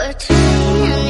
eternity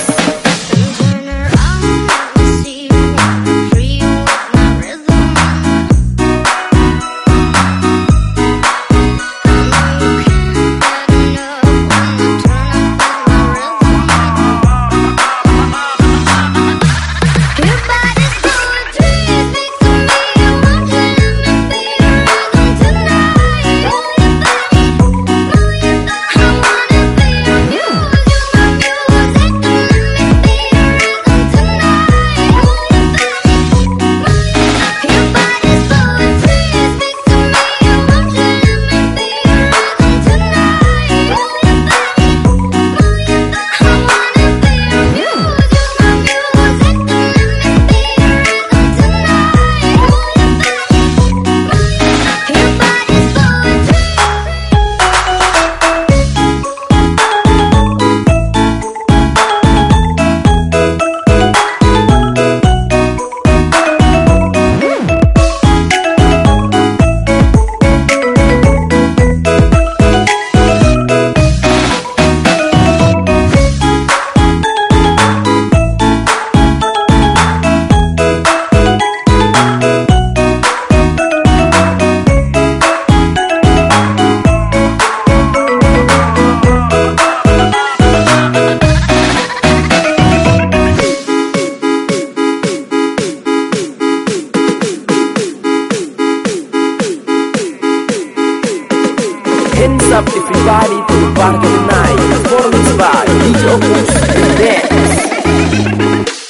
What's up everybody? To the party tonight Performance vibe. DJ Opus and Dance